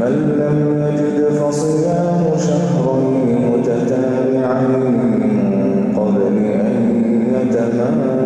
فمن لم يجد فصيام شهرين متتابعين من قبل أن يتمام.